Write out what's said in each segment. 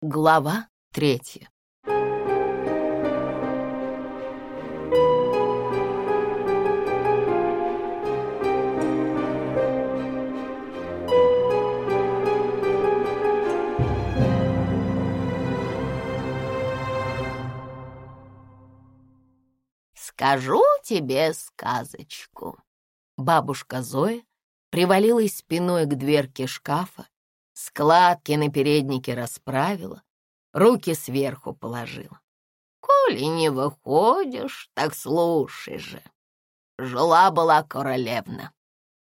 Глава третья. Скажу тебе сказочку. Бабушка Зоя привалилась спиной к дверке шкафа Складки на переднике расправила, руки сверху положила. Коли не выходишь, так слушай же. Жила-была королевна.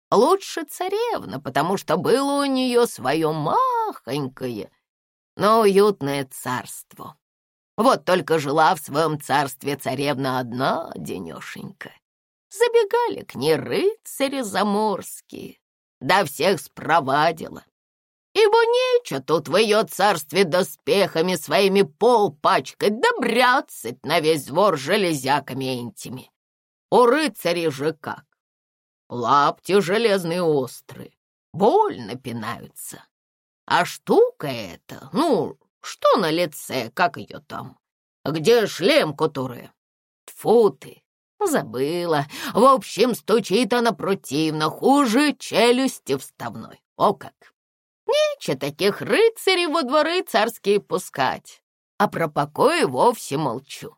Лучше царевна, потому что было у нее свое махонькое, но уютное царство. Вот только жила в своем царстве царевна одна денешенька. Забегали к ней рыцари заморские, да всех спровадила ибо нече тут в ее царстве доспехами своими пол пачкать, да бряцать на весь двор железяками энтими. У рыцарей же как? Лапти железные острые, больно пинаются. А штука эта, ну, что на лице, как ее там? Где шлем, который? Тьфу ты, забыла. В общем, стучит она противно, хуже челюсти вставной. О как! Нече таких рыцарей во дворы царские пускать, а про покой вовсе молчу.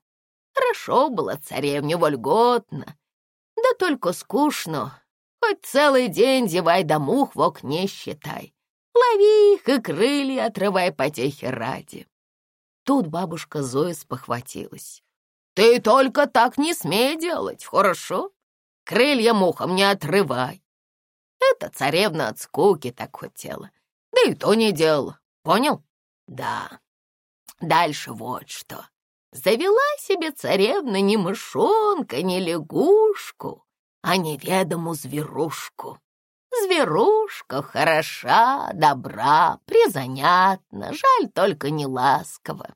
Хорошо было царевне вольготно, да только скучно. Хоть целый день зевай да мух в окне считай. Лови их и крылья отрывай потехи ради. Тут бабушка Зоя спохватилась. «Ты только так не смей делать, хорошо? Крылья мухом не отрывай». Это царевна от скуки так хотела. Да и то не делал, понял? Да. Дальше вот что. Завела себе царевна не мышонка, не лягушку, а неведому зверушку. Зверушка хороша, добра, призанятна, жаль только не ласково.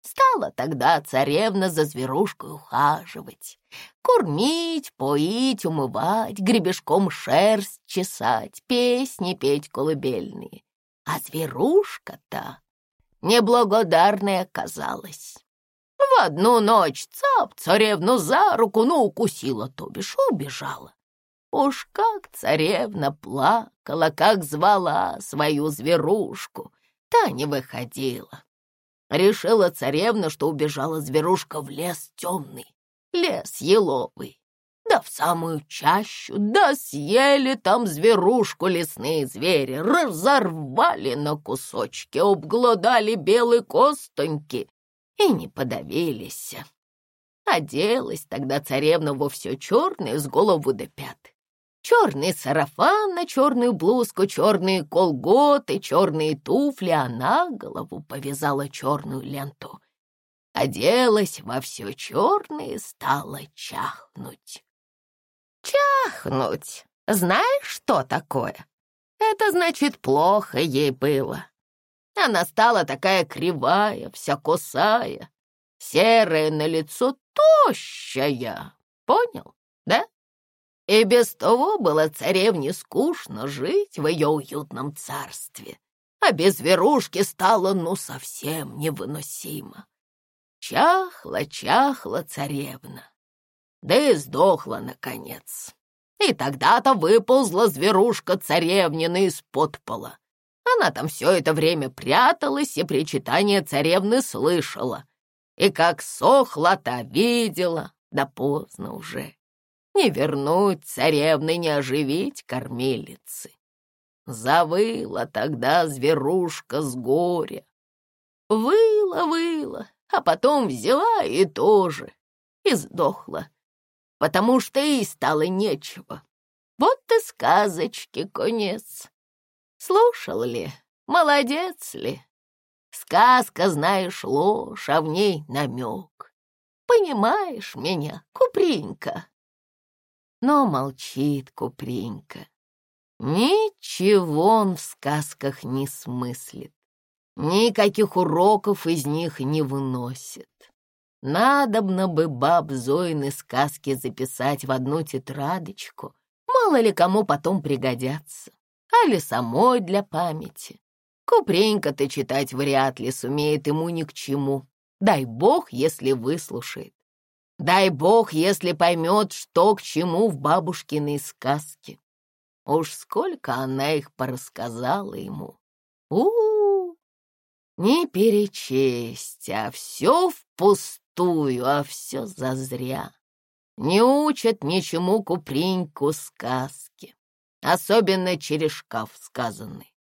Стала тогда царевна за зверушкой ухаживать, кормить, поить, умывать, гребешком шерсть чесать, песни петь колыбельные. А зверушка-то неблагодарная оказалась. В одну ночь цап царевну за руку, ну, укусила, то бишь убежала. Уж как царевна плакала, как звала свою зверушку, та не выходила. Решила царевна, что убежала зверушка в лес темный, лес еловый да в самую чащу, да съели там зверушку лесные звери, разорвали на кусочки, обглодали белые костоньки и не подавились. Оделась тогда царевна во все черное с голову до пят. Черный сарафан на черную блузку, черные колготы, черные туфли, а на голову повязала черную ленту. Оделась во все черное и стала чахнуть. Чахнуть. Знаешь, что такое? Это значит, плохо ей было. Она стала такая кривая, вся косая, серая на лицо, тощая. Понял, да? И без того было царевне скучно жить в ее уютном царстве, а без верушки стало ну совсем невыносимо. Чахла, чахла царевна да и сдохла, наконец. И тогда-то выползла зверушка царевнина из-под пола. Она там все это время пряталась и причитание царевны слышала. И как сохла-то видела, да поздно уже. Не вернуть царевны, не оживить кормилицы. Завыла тогда зверушка с горя. Выла, выла, а потом взяла и тоже, и сдохла потому что и стало нечего. Вот и сказочки конец. Слушал ли, молодец ли? Сказка, знаешь, ложь, а в ней намек. Понимаешь меня, Купринка? Но молчит Купринка. Ничего он в сказках не смыслит. Никаких уроков из них не выносит. Надобно бы баб Зоины сказки записать в одну тетрадочку. Мало ли кому потом пригодятся. Али самой для памяти. Купренька-то читать вряд ли сумеет ему ни к чему. Дай бог, если выслушает. Дай бог, если поймет, что к чему в бабушкиной сказке. Уж сколько она их порассказала ему. у у, -у! Не перечесть, а все впустую, а все зазря. Не учат ничему купреньку сказки, особенно через шкаф сказанный.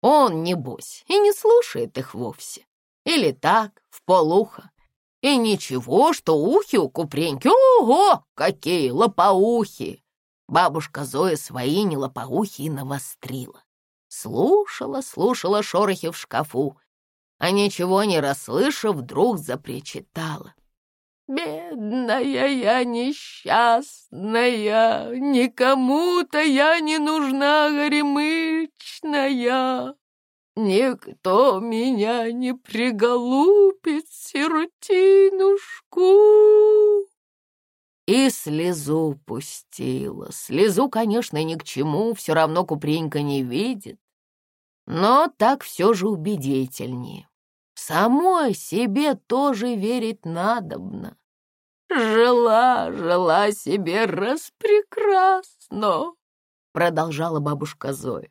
Он, небось, и не слушает их вовсе. Или так, в полуха. И ничего, что ухи у Купреньки, ого, какие лопоухи! Бабушка Зоя свои не лопоухи и навострила. Слушала, слушала шорохи в шкафу, а ничего не расслышав, вдруг запричитала. «Бедная я несчастная, никому-то я не нужна горемычная. Никто меня не приголубит, сиротинушку. И слезу пустила. Слезу, конечно, ни к чему, все равно Купренька не видит. Но так все же убедительнее. Самой себе тоже верить надобно. Жила, жила себе распрекрасно, продолжала бабушка Зоя.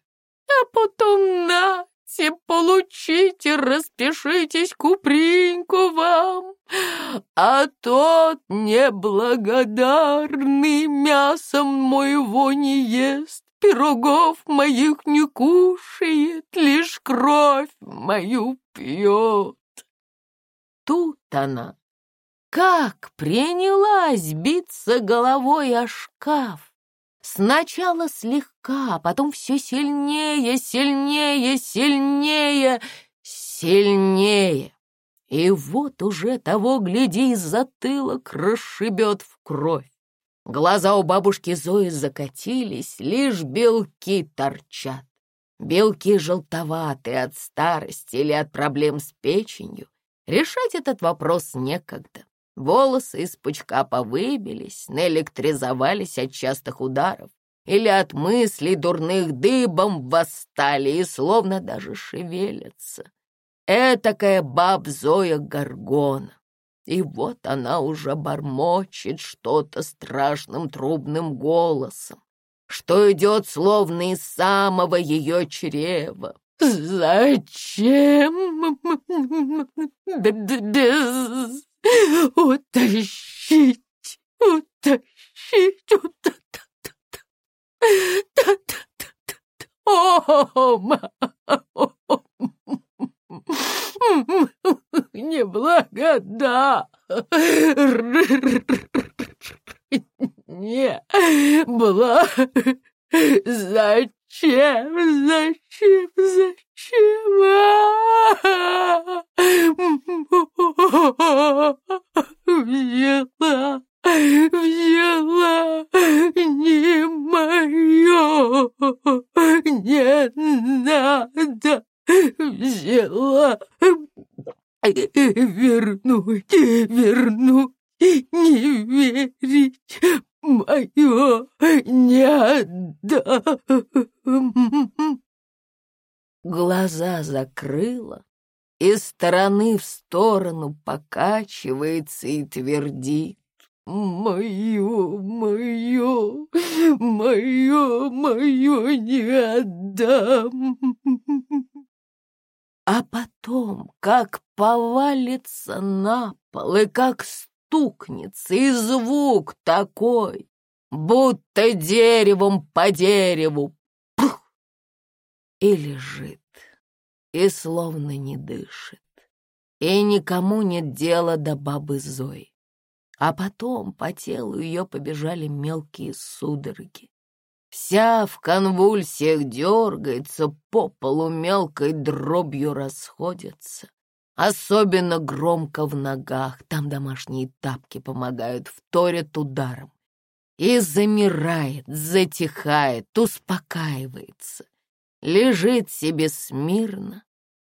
А потом на, Нате, получите, распишитесь, куприньку вам. А тот неблагодарный мясом моего не ест, пирогов моих не кушает, лишь кровь мою пьет. Тут она как принялась биться головой о шкаф, Сначала слегка, потом все сильнее, сильнее, сильнее, сильнее. И вот уже того, гляди, затылок расшибет в кровь. Глаза у бабушки Зои закатились, лишь белки торчат. Белки желтоватые от старости или от проблем с печенью. Решать этот вопрос некогда. Волосы из пучка повыбились, наэлектризовались от частых ударов или от мыслей дурных дыбом восстали и словно даже шевелятся. Этакая баб Зоя Горгона. И вот она уже бормочет что-то страшным трубным голосом, что идет словно из самого ее чрева. «Зачем без Утащить, утащить, утащить. О, неблагода. Не, бла, зачем? Зачем? Зачем? Взяла, взяла, не мое, не надо, взяла, вернуть, вернуть, не верить, мое не отдам. Глаза закрыла, из стороны в сторону покачивается и твердит. Мое, мое, мое, мое не отдам. А потом, как повалится на пол и как стукнется, и звук такой, будто деревом по дереву. Пух! И лежит, и словно не дышит, и никому нет дела до бабы Зои. А потом по телу ее побежали мелкие судороги. Вся в конвульсиях дергается, по полу мелкой дробью расходится. Особенно громко в ногах, там домашние тапки помогают, вторят ударом. И замирает, затихает, успокаивается. Лежит себе смирно,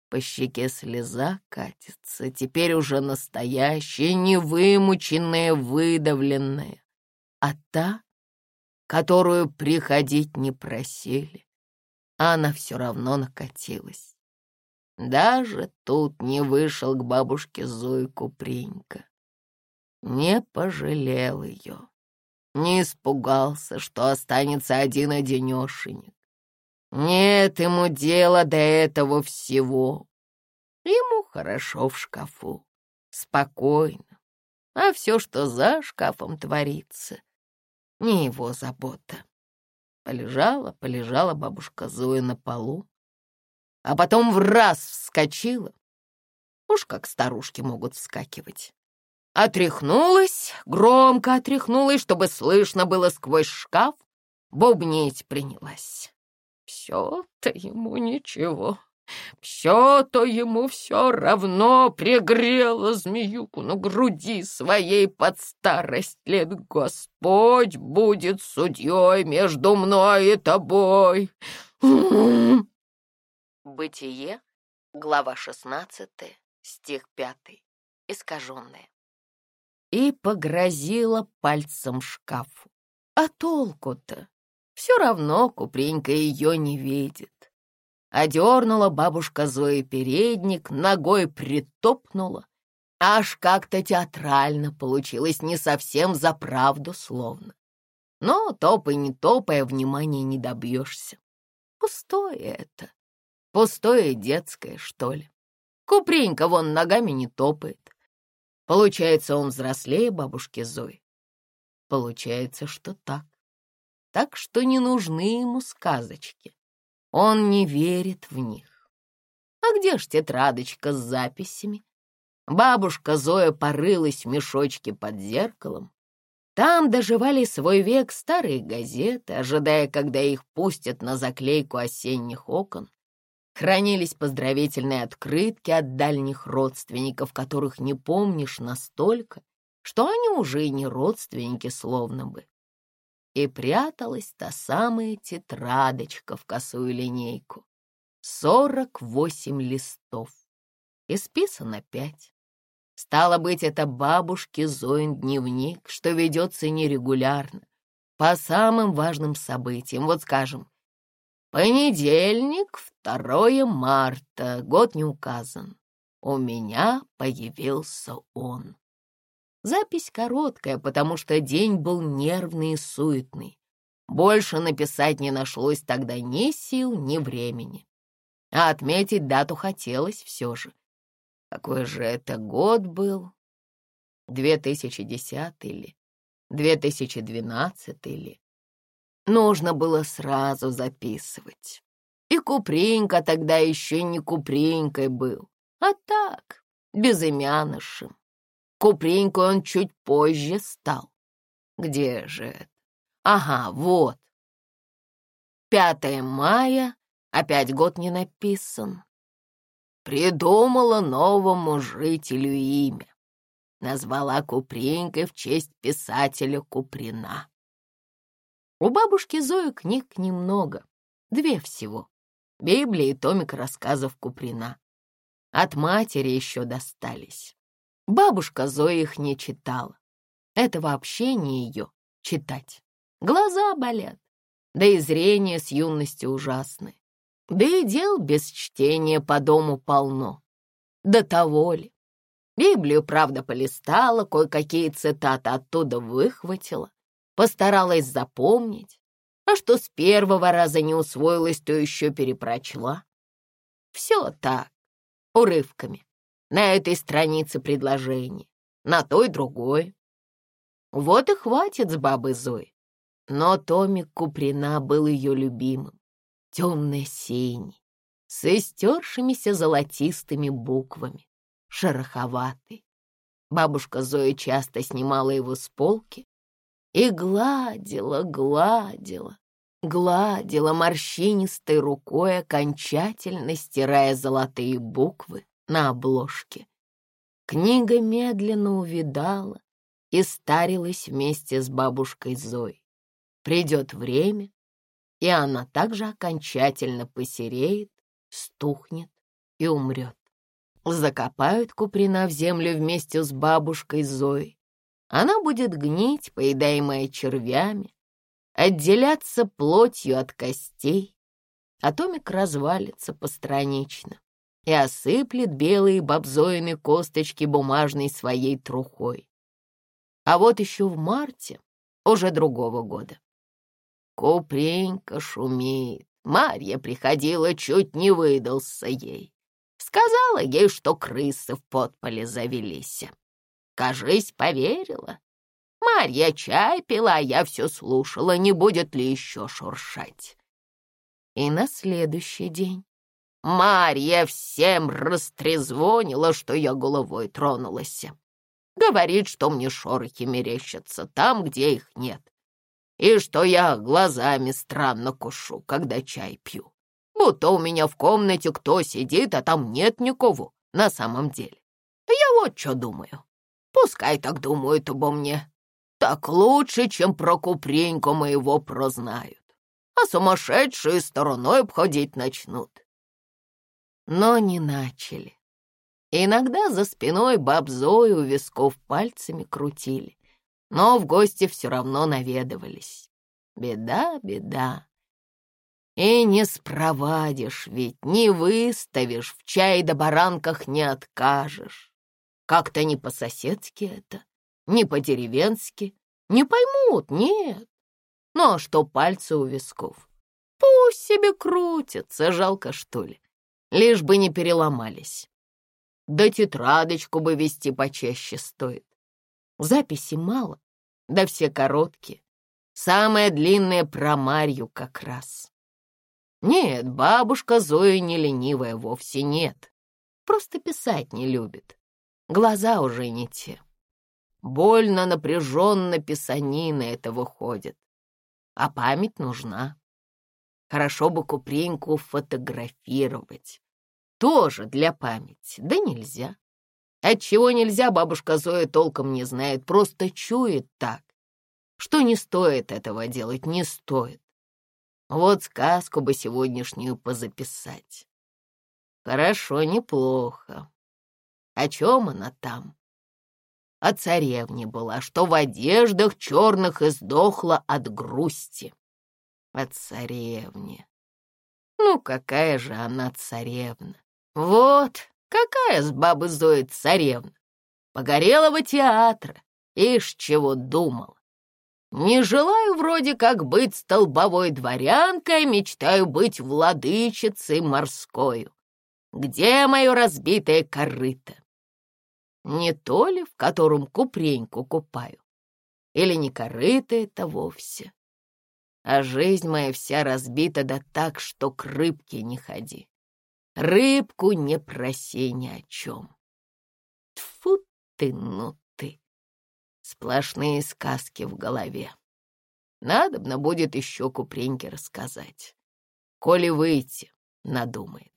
по щеке слеза катится, теперь уже настоящая, невымученная, выдавленная. А та, которую приходить не просили, она все равно накатилась. Даже тут не вышел к бабушке Зои Купринька. Не пожалел ее. Не испугался, что останется один-одинешенек. Нет ему дела до этого всего. Ему хорошо в шкафу, спокойно. А все, что за шкафом творится, не его забота. Полежала, полежала бабушка Зоя на полу, а потом в раз вскочила. Уж как старушки могут вскакивать. Отряхнулась, громко отряхнулась, чтобы слышно было сквозь шкаф, бубнить принялась. Все-то ему ничего, все-то ему все равно пригрело змеюку на груди своей под старость лет. Господь будет судьей между мной и тобой. Бытие, глава 16, стих 5, искаженное. И погрозила пальцем шкафу. А толку-то? Все равно Купренька ее не видит. Одернула бабушка Зоя передник, ногой притопнула. Аж как-то театрально получилось, не совсем за правду словно. Но топай не топая, внимания не добьешься. Пустое это. Пустое детское, что ли. Купренька вон ногами не топает. Получается, он взрослее бабушки Зои. Получается, что так. Так что не нужны ему сказочки. Он не верит в них. А где ж тетрадочка с записями? Бабушка Зоя порылась в мешочке под зеркалом. Там доживали свой век старые газеты, ожидая, когда их пустят на заклейку осенних окон. Хранились поздравительные открытки от дальних родственников, которых не помнишь настолько, что они уже и не родственники словно бы и пряталась та самая тетрадочка в косую линейку. Сорок восемь листов. Исписано пять. Стало быть, это бабушки Зоин дневник, что ведется нерегулярно, по самым важным событиям. Вот скажем, понедельник, 2 марта, год не указан. У меня появился он. Запись короткая, потому что день был нервный и суетный. Больше написать не нашлось тогда ни сил, ни времени. А отметить дату хотелось все же. Какой же это год был? 2010 или 2012 или... Нужно было сразу записывать. И Купренька тогда еще не Купренькой был, а так, безымянышем. Купренькой он чуть позже стал. Где же это? Ага, вот. 5 мая, опять год не написан. Придумала новому жителю имя. Назвала Купренькой в честь писателя Куприна. У бабушки Зои книг немного, две всего. Библия и томик рассказов Куприна. От матери еще достались. Бабушка Зоя их не читала. Это вообще не ее читать. Глаза болят, да и зрение с юности ужасное. Да и дел без чтения по дому полно. До того ли. Библию, правда, полистала, кое-какие цитаты оттуда выхватила, постаралась запомнить, а что с первого раза не усвоилось, то еще перепрочла. Все так, урывками на этой странице предложение, на той другой. Вот и хватит с бабы Зои. Но томик Куприна был ее любимым, темно-синий, с истершимися золотистыми буквами, шероховатый. Бабушка Зоя часто снимала его с полки и гладила, гладила, гладила морщинистой рукой, окончательно стирая золотые буквы на обложке. Книга медленно увидала и старилась вместе с бабушкой Зоей. Придет время, и она также окончательно посереет, стухнет и умрет. Закопают Куприна в землю вместе с бабушкой Зоей. Она будет гнить, поедаемая червями, отделяться плотью от костей, а томик развалится постранично и осыплет белые бобзоины косточки бумажной своей трухой. А вот еще в марте, уже другого года. Купренька шумит. Марья приходила, чуть не выдался ей. Сказала ей, что крысы в подполе завелись. Кажись, поверила. Марья чай пила, а я все слушала, не будет ли еще шуршать. И на следующий день Марья всем растрезвонила, что я головой тронулась. Говорит, что мне шорохи мерещатся там, где их нет, и что я глазами странно кушу, когда чай пью. Будто у меня в комнате кто сидит, а там нет никого на самом деле. Я вот что думаю. Пускай так думают обо мне. Так лучше, чем про Купреньку моего прознают. А сумасшедшие стороной обходить начнут. Но не начали. Иногда за спиной баб Зои у висков пальцами крутили, но в гости все равно наведывались. Беда, беда. И не спровадишь ведь, не выставишь, в чай да баранках не откажешь. Как-то не по-соседски это, не по-деревенски. Не поймут, нет. Ну а что пальцы у висков? Пусть себе крутятся, жалко что ли. Лишь бы не переломались. Да тетрадочку бы вести почаще стоит. Записи мало, да все короткие. Самая длинная про Марью как раз. Нет, бабушка Зоя не ленивая вовсе нет. Просто писать не любит. Глаза уже не те. Больно напряженно писанина это выходит. А память нужна. Хорошо бы Купринку фотографировать. Тоже для памяти, да нельзя. Отчего нельзя, бабушка Зоя толком не знает, просто чует так, что не стоит этого делать, не стоит. Вот сказку бы сегодняшнюю позаписать. Хорошо, неплохо. О чем она там? о царевне была, что в одеждах черных издохла от грусти. О царевне. Ну, какая же она царевна? Вот, какая с бабы Зои царевна? Погорелого театра, ишь чего думала. Не желаю вроде как быть столбовой дворянкой, мечтаю быть владычицей морскою. Где мое разбитое корыто? Не то ли, в котором купреньку купаю? Или не корыто это вовсе? А жизнь моя вся разбита да так, что к рыбке не ходи. Рыбку не проси ни о чем. Тфу ты, ну ты! Сплошные сказки в голове. Надобно будет еще Купреньке рассказать, коли выйти надумает.